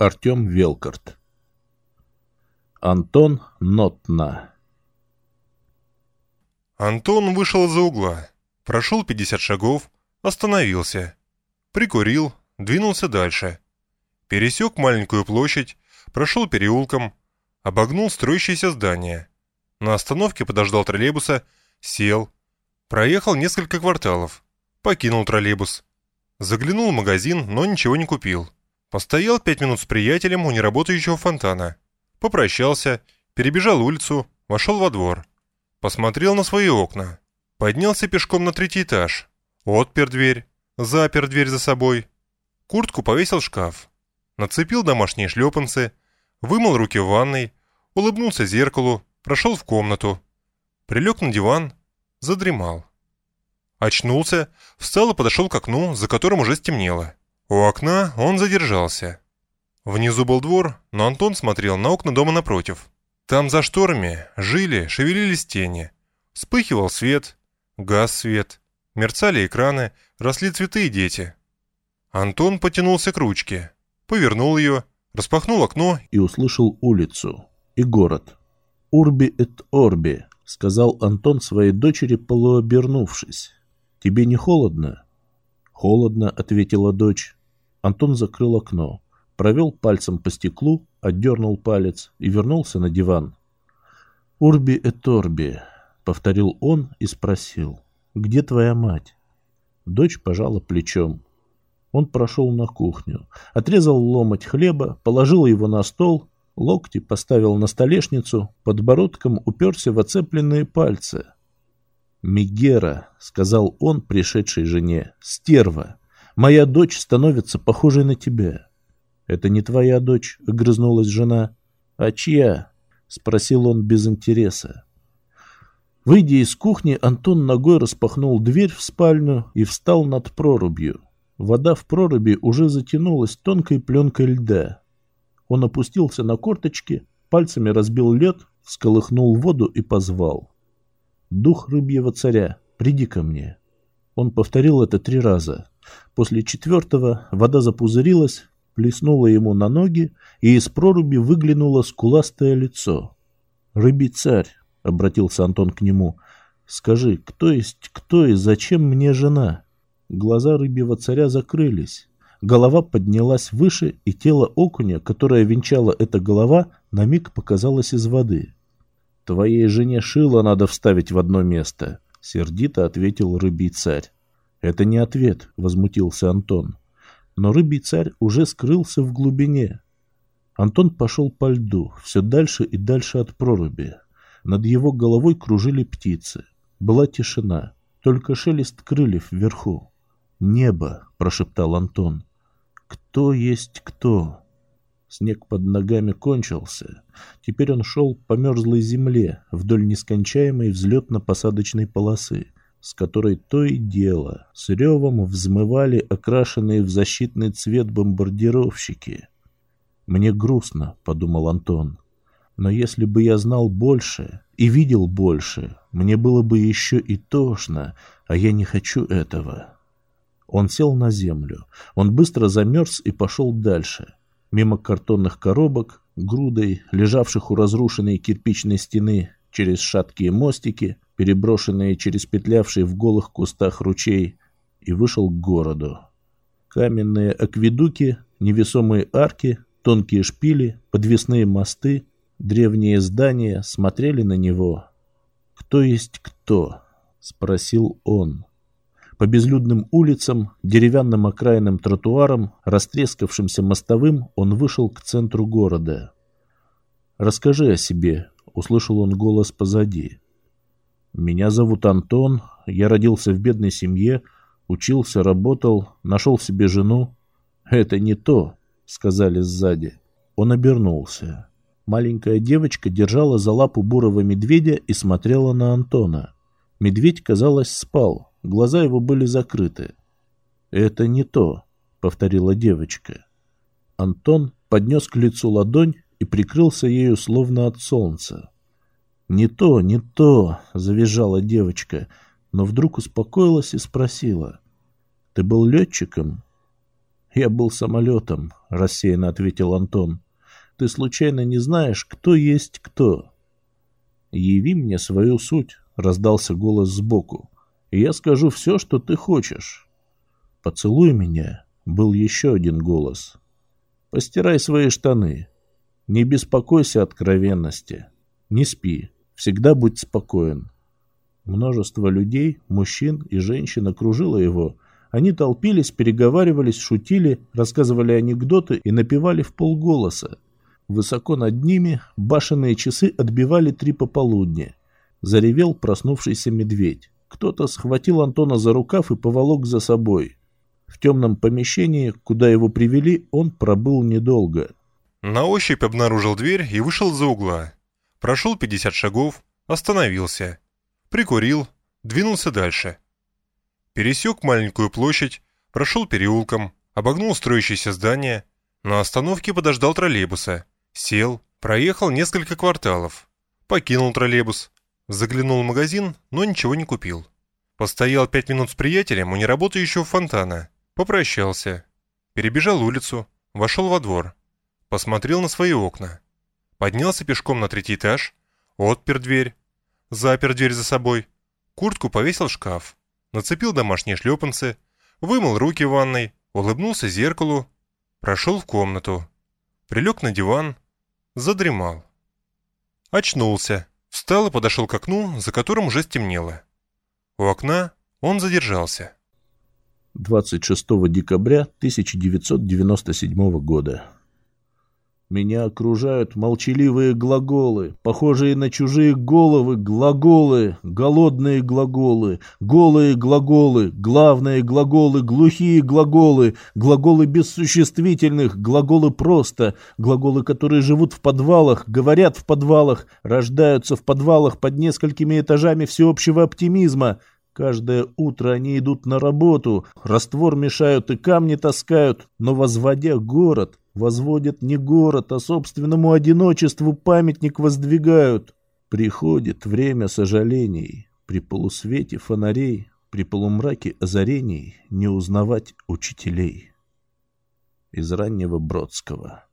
Артем Велкарт. Антон Нотна. Антон вышел из-за угла, прошел 50 шагов, остановился, прикурил, двинулся дальше. Пересек маленькую площадь, прошел переулком, обогнул строящееся здание. На остановке подождал троллейбуса, сел, проехал несколько кварталов, покинул троллейбус. Заглянул в магазин, но ничего не купил. Постоял пять минут с приятелем у неработающего фонтана. Попрощался, перебежал улицу, вошел во двор. Посмотрел на свои окна. Поднялся пешком на третий этаж. Отпер дверь, запер дверь за собой. Куртку повесил в шкаф. Нацепил домашние шлепанцы, вымыл руки в ванной, улыбнулся зеркалу, прошел в комнату. Прилег на диван, задремал. Очнулся, встал и подошел к окну, за которым уже стемнело. У окна он задержался. Внизу был двор, но Антон смотрел на окна дома напротив. Там за шторами жили, шевелились тени. Вспыхивал свет, газ свет, мерцали экраны, росли цветы и дети. Антон потянулся к ручке, повернул ее, распахнул окно и услышал улицу и город. «Урби эт орби», — сказал Антон своей дочери, полуобернувшись. «Тебе не холодно?» «Холодно», — ответила дочь. Антон закрыл окно, провел пальцем по стеклу, отдернул палец и вернулся на диван. «Урби et орби», — повторил он и спросил. «Где твоя мать?» Дочь пожала плечом. Он прошел на кухню, отрезал ломоть хлеба, положил его на стол, локти поставил на столешницу, подбородком уперся в оцепленные пальцы — «Мегера», — сказал он пришедшей жене, — «стерва, моя дочь становится похожей на тебя». «Это не твоя дочь», — огрызнулась жена. «А чья?» — спросил он без интереса. Выйдя из кухни, Антон ногой распахнул дверь в спальню и встал над прорубью. Вода в проруби уже затянулась тонкой пленкой льда. Он опустился на корточки, пальцами разбил лед, всколыхнул воду и позвал. «Дух рыбьего царя, приди ко мне». Он повторил это три раза. После четвертого вода запузырилась, плеснула ему на ноги, и из проруби выглянуло скуластое лицо. «Рыбий царь», — обратился Антон к нему, — «скажи, кто есть кто и зачем мне жена?» Глаза рыбьего царя закрылись. Голова поднялась выше, и тело окуня, которое венчало эта голова, на миг показалось из воды. «Твоей жене шило надо вставить в одно место», — сердито ответил рыбий царь. «Это не ответ», — возмутился Антон. Но рыбий царь уже скрылся в глубине. Антон пошел по льду, все дальше и дальше от проруби. Над его головой кружили птицы. Была тишина, только шелест крыльев вверху. «Небо», — прошептал Антон. «Кто есть кто?» Снег под ногами кончился. Теперь он шел по мерзлой земле вдоль нескончаемой взлетно-посадочной полосы, с которой то и дело с ревом взмывали окрашенные в защитный цвет бомбардировщики. «Мне грустно», — подумал Антон. «Но если бы я знал больше и видел больше, мне было бы еще и тошно, а я не хочу этого». Он сел на землю. Он быстро замерз и пошел дальше — мимо картонных коробок, грудой, лежавших у разрушенной кирпичной стены, через шаткие мостики, переброшенные через петлявший в голых кустах ручей, и вышел к городу. Каменные акведуки, невесомые арки, тонкие шпили, подвесные мосты, древние здания смотрели на него. «Кто есть кто?» — спросил он. По безлюдным улицам, деревянным окраинным тротуарам, растрескавшимся мостовым, он вышел к центру города. «Расскажи о себе», — услышал он голос позади. «Меня зовут Антон, я родился в бедной семье, учился, работал, нашел себе жену». «Это не то», — сказали сзади. Он обернулся. Маленькая девочка держала за лапу бурого медведя и смотрела на Антона. Медведь, казалось, спал, Глаза его были закрыты. «Это не то», — повторила девочка. Антон поднес к лицу ладонь и прикрылся ею словно от солнца. «Не то, не то!» — завизжала девочка, но вдруг успокоилась и спросила. «Ты был летчиком?» Я был самолетом, рассеянно ответил Антон. Ты случайно не знаешь, кто есть кто? Яви мне свою суть, раздался голос сбоку. И я скажу все, что ты хочешь. Поцелуй меня, был еще один голос. Постирай свои штаны. Не беспокойся откровенности. Не спи. Всегда будь спокоен. Множество людей, мужчин и женщин окружило его. Они толпились, переговаривались, шутили, рассказывали анекдоты и напевали в полголоса. Высоко над ними башенные часы отбивали три пополудни. Заревел проснувшийся медведь. Кто-то схватил Антона за рукав и поволок за собой. В темном помещении, куда его привели, он пробыл недолго. На ощупь обнаружил дверь и вышел за угла. Прошел 50 шагов, остановился. Прикурил, двинулся дальше. Пересек маленькую площадь, прошел переулком, обогнул строящееся здание, на остановке подождал троллейбуса, сел, проехал несколько кварталов, покинул троллейбус, заглянул в магазин, но ничего не купил. Постоял пять минут с приятелем у неработающего фонтана, попрощался, перебежал улицу, вошел во двор, посмотрел на свои окна, поднялся пешком на третий этаж, отпер дверь, запер дверь за собой, куртку повесил в шкаф, нацепил домашние шлепанцы, вымыл руки в ванной, улыбнулся зеркалу, прошел в комнату, прилег на диван, задремал. Очнулся, встал и подошел к окну, за которым уже стемнело. У окна он задержался. 26 декабря 1997 года. Меня окружают молчаливые глаголы, похожие на чужие головы, глаголы, голодные глаголы, голые глаголы, главные глаголы, глухие глаголы, глаголы бессуществительных, глаголы просто, глаголы, которые живут в подвалах, говорят в подвалах, рождаются в подвалах под несколькими этажами всеобщего оптимизма. Каждое утро они идут на работу, раствор мешают и камни таскают, но возводя город, Возводят не город, а собственному одиночеству памятник воздвигают. Приходит время сожалений. При полусвете фонарей, при полумраке озарений не узнавать учителей. Из раннего Бродского.